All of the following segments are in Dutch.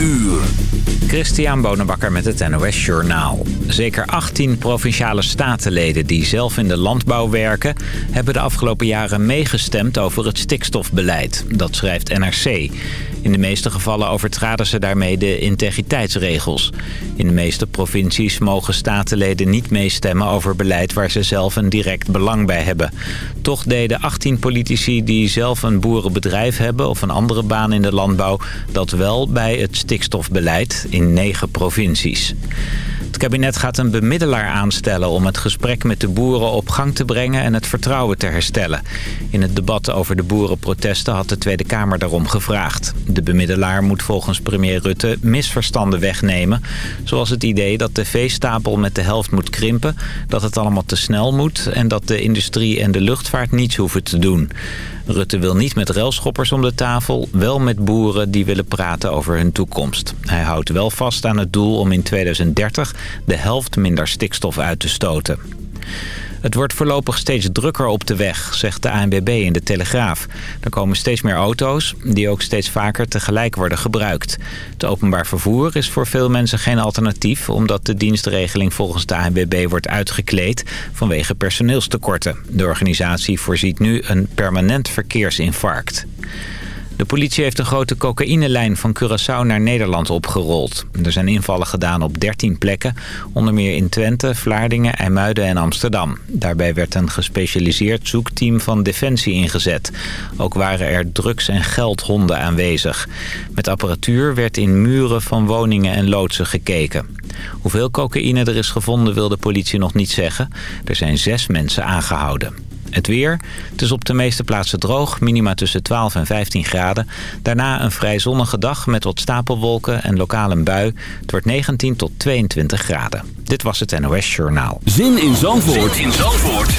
uur. Christian Bonenbakker met het NOS Journaal. Zeker 18 provinciale statenleden die zelf in de landbouw werken... hebben de afgelopen jaren meegestemd over het stikstofbeleid. Dat schrijft NRC. In de meeste gevallen overtraden ze daarmee de integriteitsregels. In de meeste provincies mogen statenleden niet meestemmen over beleid... waar ze zelf een direct belang bij hebben. Toch deden 18 politici die zelf een boerenbedrijf hebben... of een andere baan in de landbouw... dat wel bij het stikstofbeleid in negen provincies. Het kabinet gaat een bemiddelaar aanstellen om het gesprek met de boeren op gang te brengen en het vertrouwen te herstellen. In het debat over de boerenprotesten had de Tweede Kamer daarom gevraagd. De bemiddelaar moet volgens premier Rutte misverstanden wegnemen. Zoals het idee dat de veestapel met de helft moet krimpen, dat het allemaal te snel moet en dat de industrie en de luchtvaart niets hoeven te doen. Rutte wil niet met railschoppers om de tafel, wel met boeren die willen praten over hun toekomst. Hij houdt wel vast aan het doel om in 2030 de helft minder stikstof uit te stoten. Het wordt voorlopig steeds drukker op de weg, zegt de ANWB in de Telegraaf. Er komen steeds meer auto's, die ook steeds vaker tegelijk worden gebruikt. Het openbaar vervoer is voor veel mensen geen alternatief... omdat de dienstregeling volgens de ANWB wordt uitgekleed vanwege personeelstekorten. De organisatie voorziet nu een permanent verkeersinfarct. De politie heeft een grote cocaïnelijn van Curaçao naar Nederland opgerold. Er zijn invallen gedaan op 13 plekken, onder meer in Twente, Vlaardingen, IJmuiden en Amsterdam. Daarbij werd een gespecialiseerd zoekteam van Defensie ingezet. Ook waren er drugs- en geldhonden aanwezig. Met apparatuur werd in muren van woningen en loodsen gekeken. Hoeveel cocaïne er is gevonden wil de politie nog niet zeggen. Er zijn zes mensen aangehouden. Het weer. Het is op de meeste plaatsen droog. Minima tussen 12 en 15 graden. Daarna een vrij zonnige dag met wat stapelwolken en lokaal een bui. Het wordt 19 tot 22 graden. Dit was het NOS Journaal. Zin in Zandvoort, zin in Zandvoort.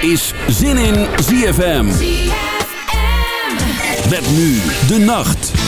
is Zin in ZFM. ZFM. Met nu de nacht.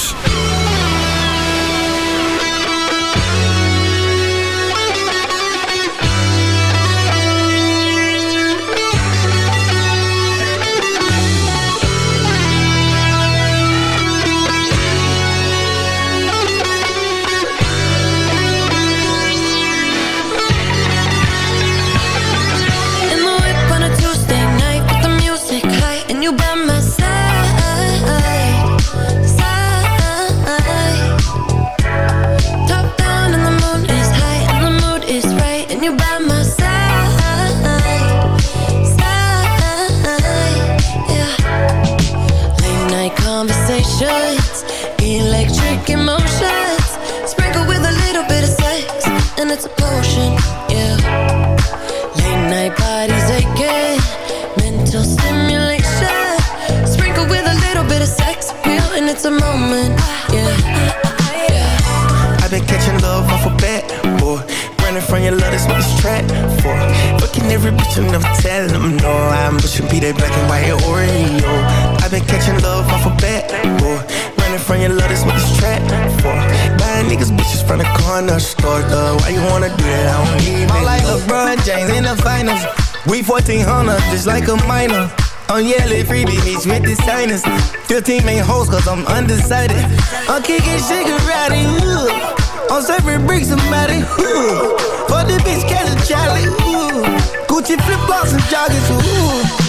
wanna start the Why you wanna do that? I don't need it. like LeBron James in the finals. We 1400, just like a minor. I'm yelling free bitch with the signers. 15 main hoes, cause I'm undecided. I'm kicking cigarette, ooh. I'm serving bricks, somebody, ooh. For the bitch, catch a Charlie, ooh. Gucci flip flops and joggers, ooh.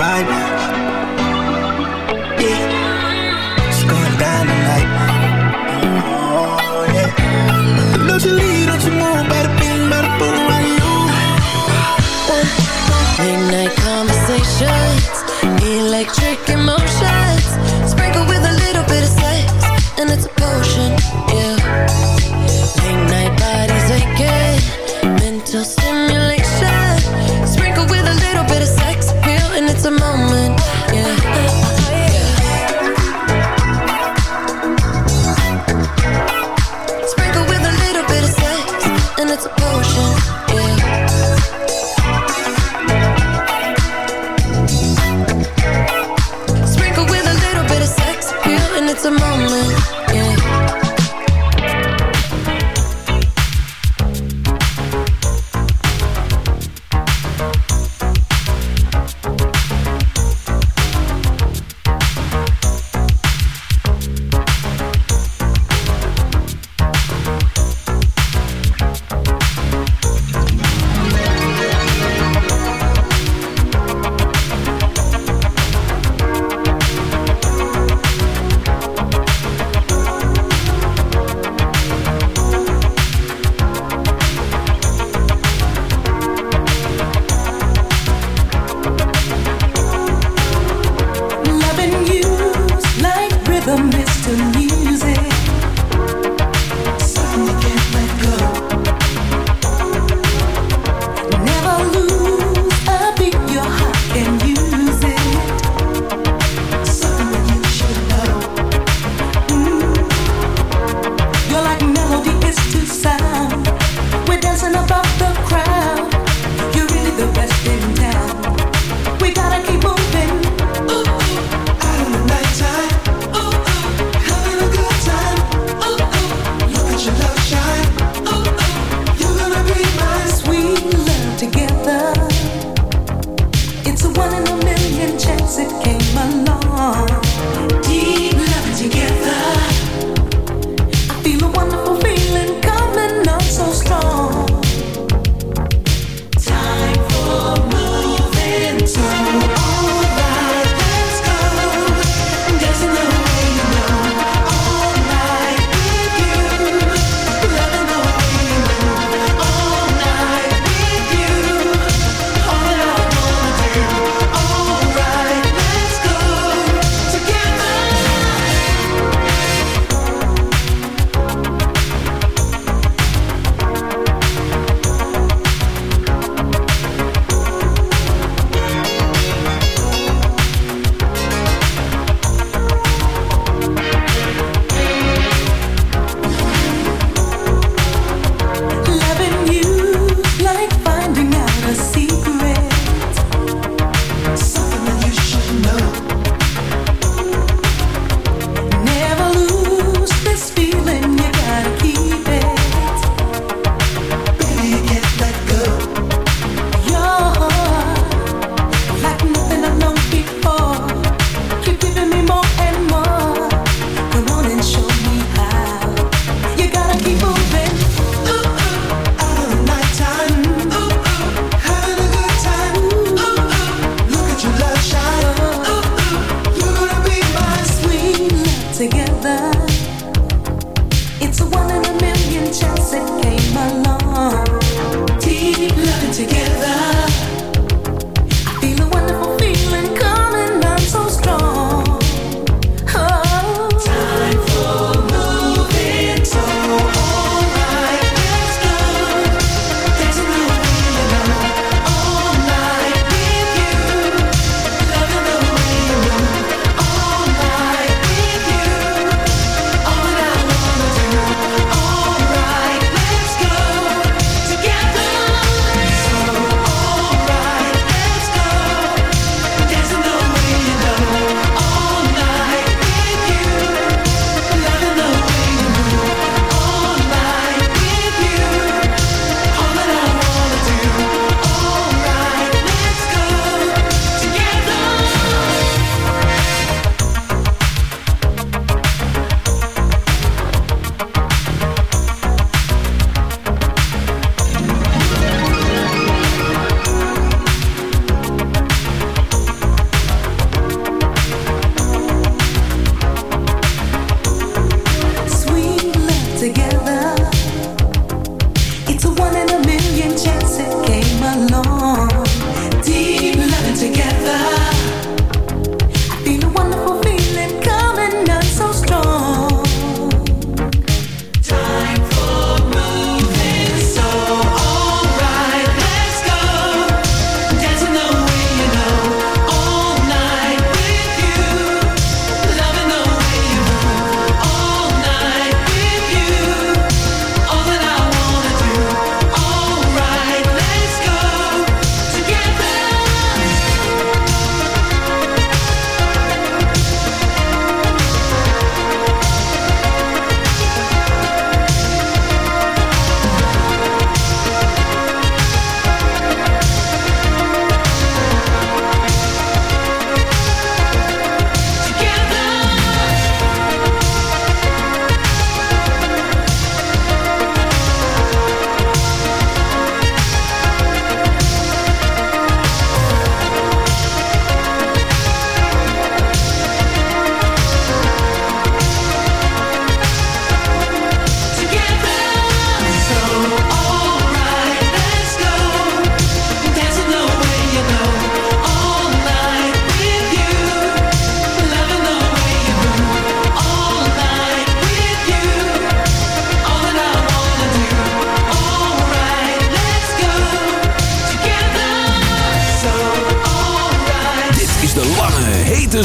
right the moment.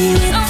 me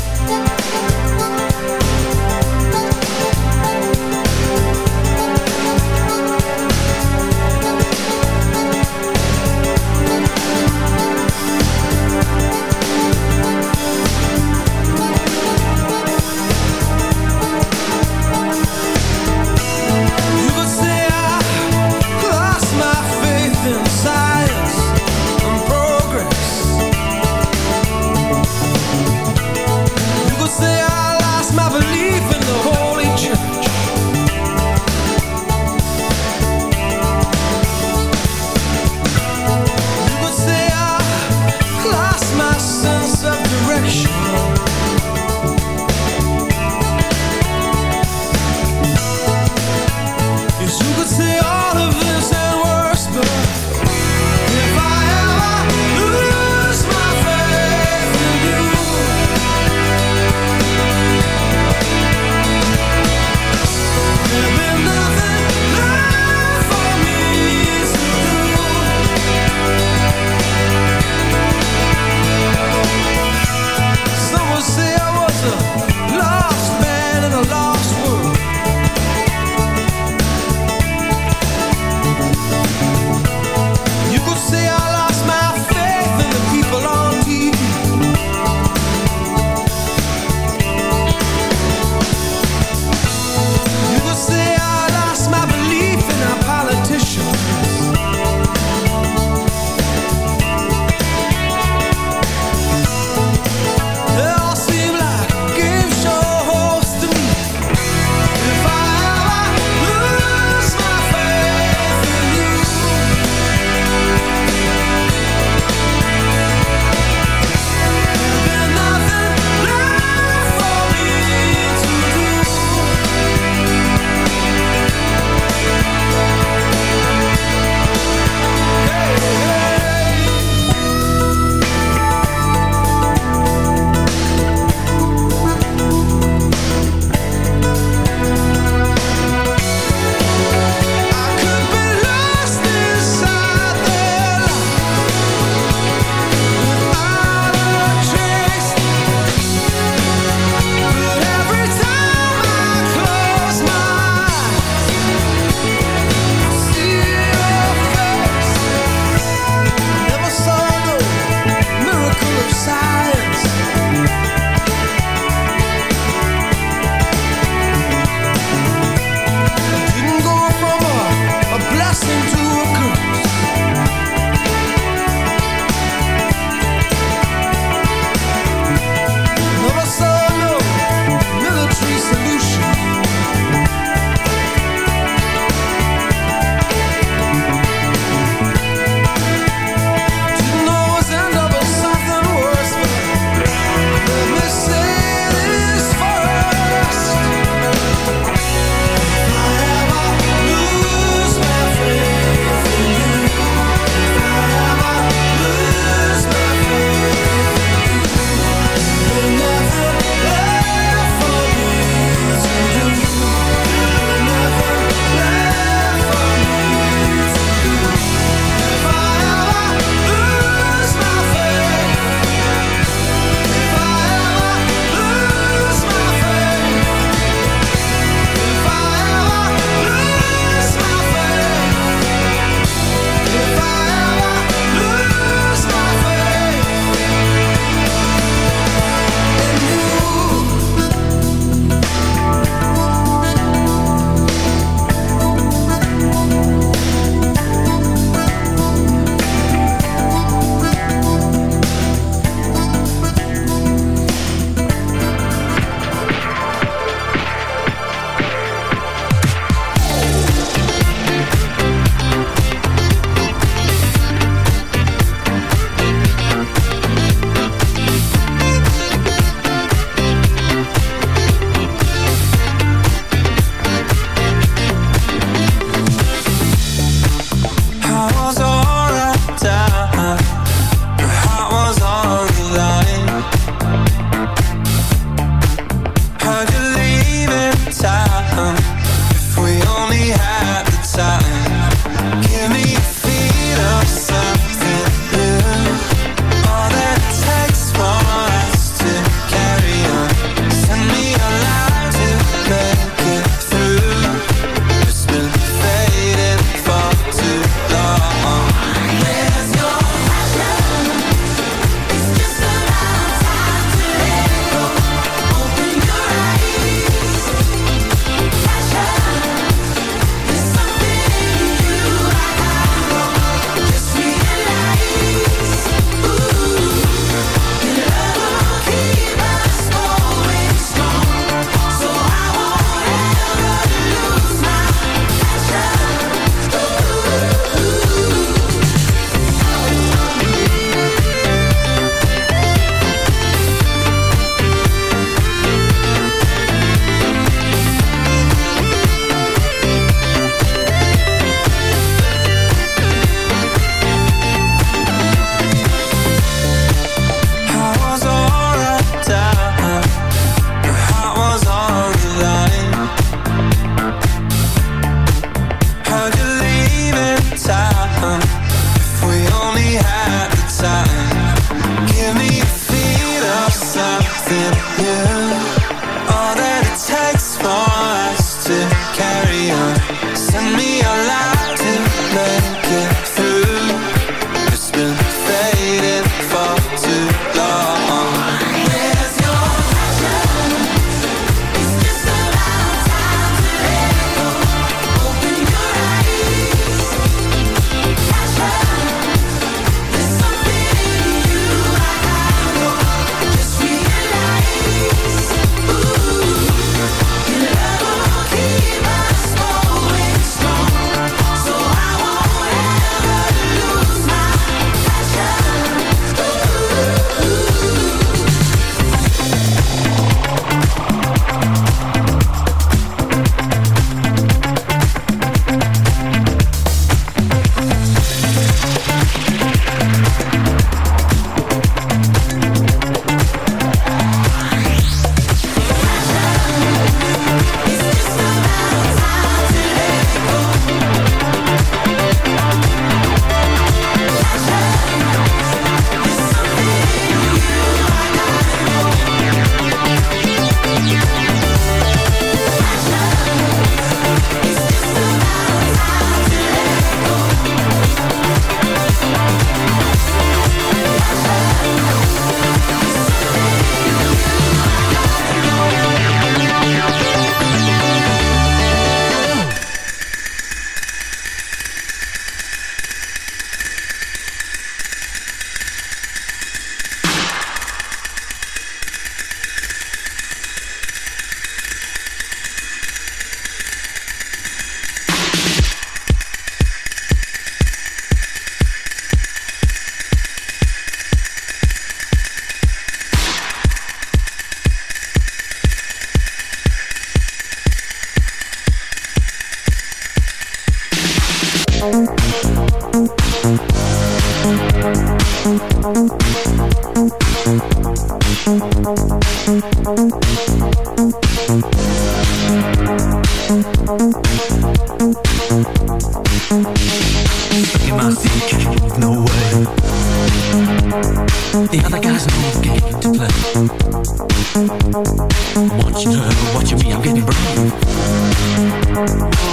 I'm getting brown.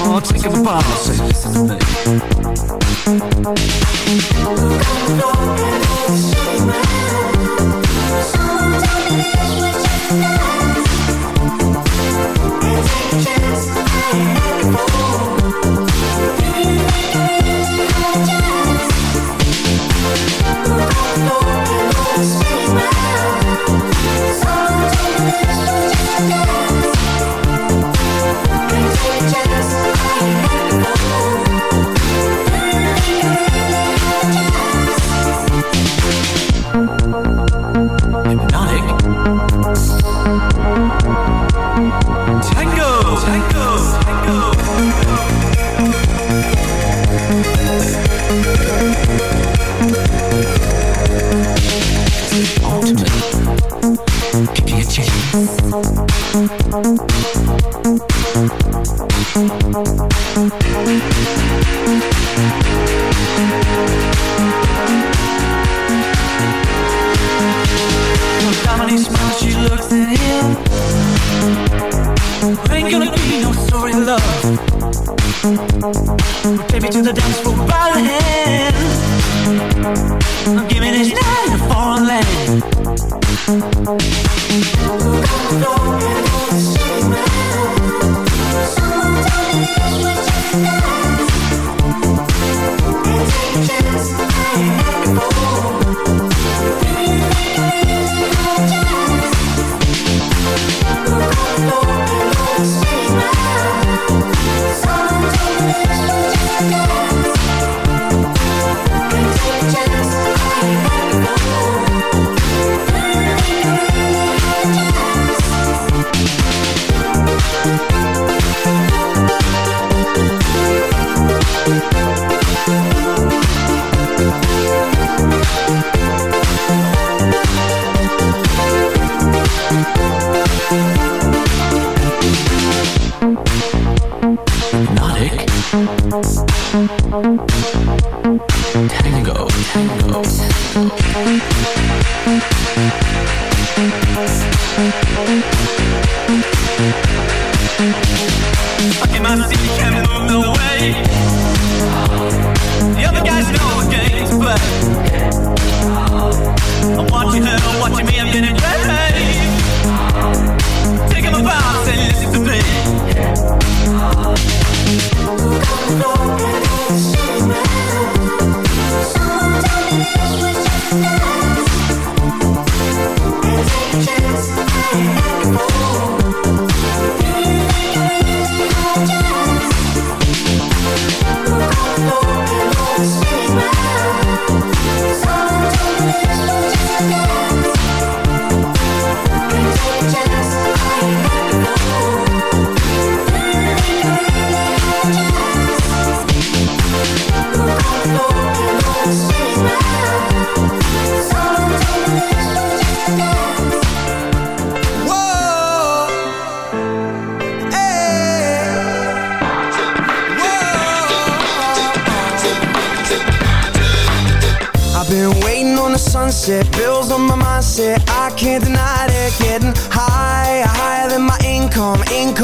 Oh, taking the policy.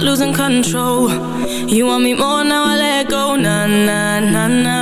losing control You want me more, now I let go Na na na na.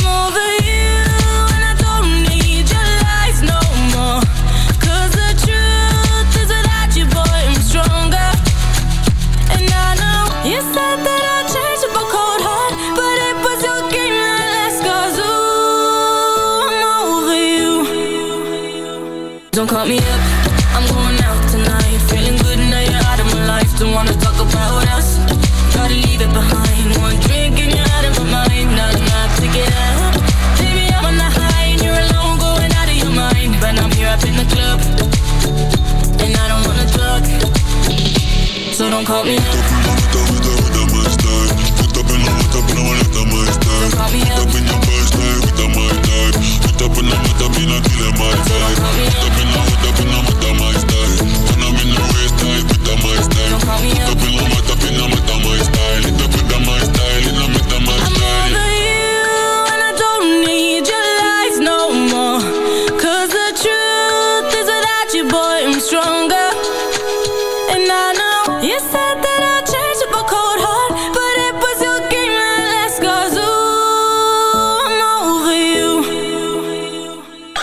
call me up. Up in your first time with a mic type, hit up in the mud, I've been a killer my time.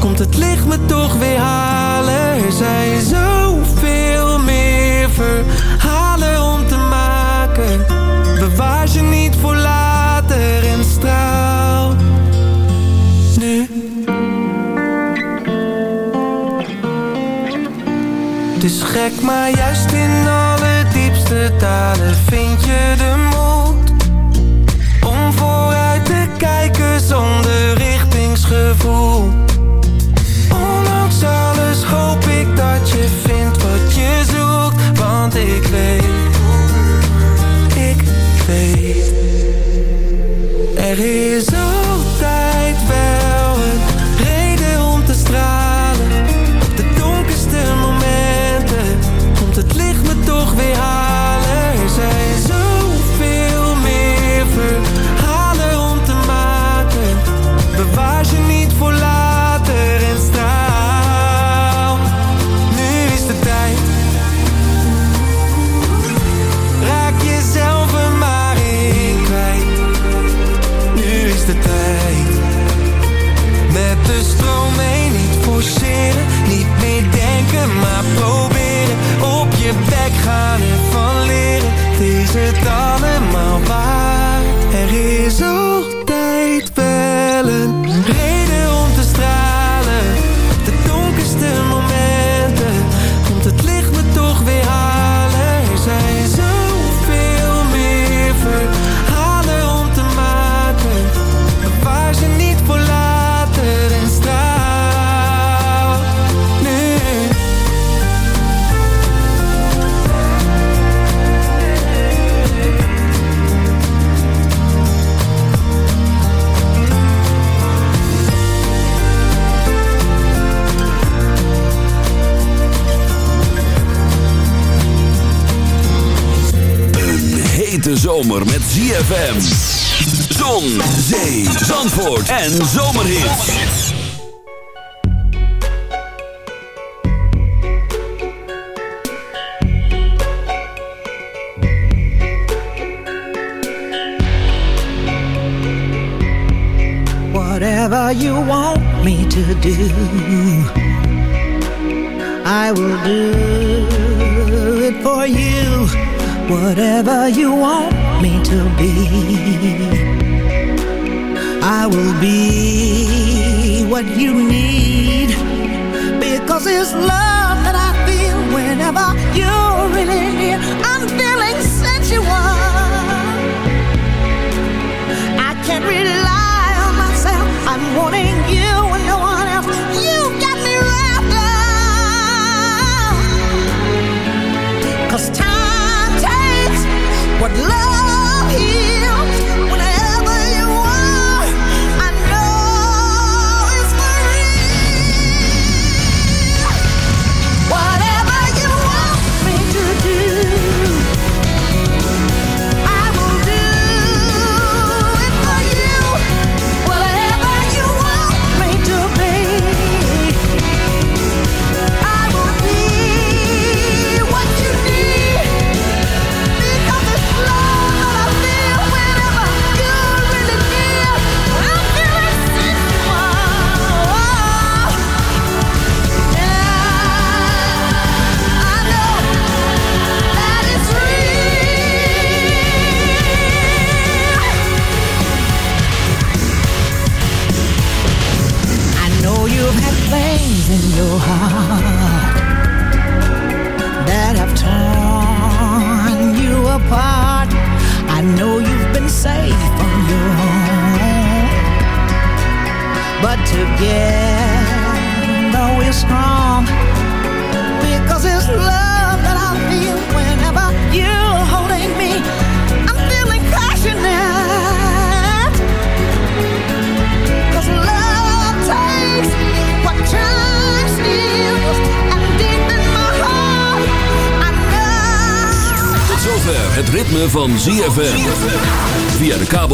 komt het licht me toch weer halen. Er zijn zoveel meer verhalen om te maken. Bewaar ze niet voor later en straal nu. is gek, maar juist in alle diepste talen vind je de moed. Om vooruit te kijken zonder richtingsgevoel. zomer met ZFM. Zon, zee, zandvoort en zomerhit. Whatever you want me to do, I will do it for you. Whatever you want to be. I will be what you need Because it's love that I feel whenever you're really near. I'm feeling sensual. I can't relate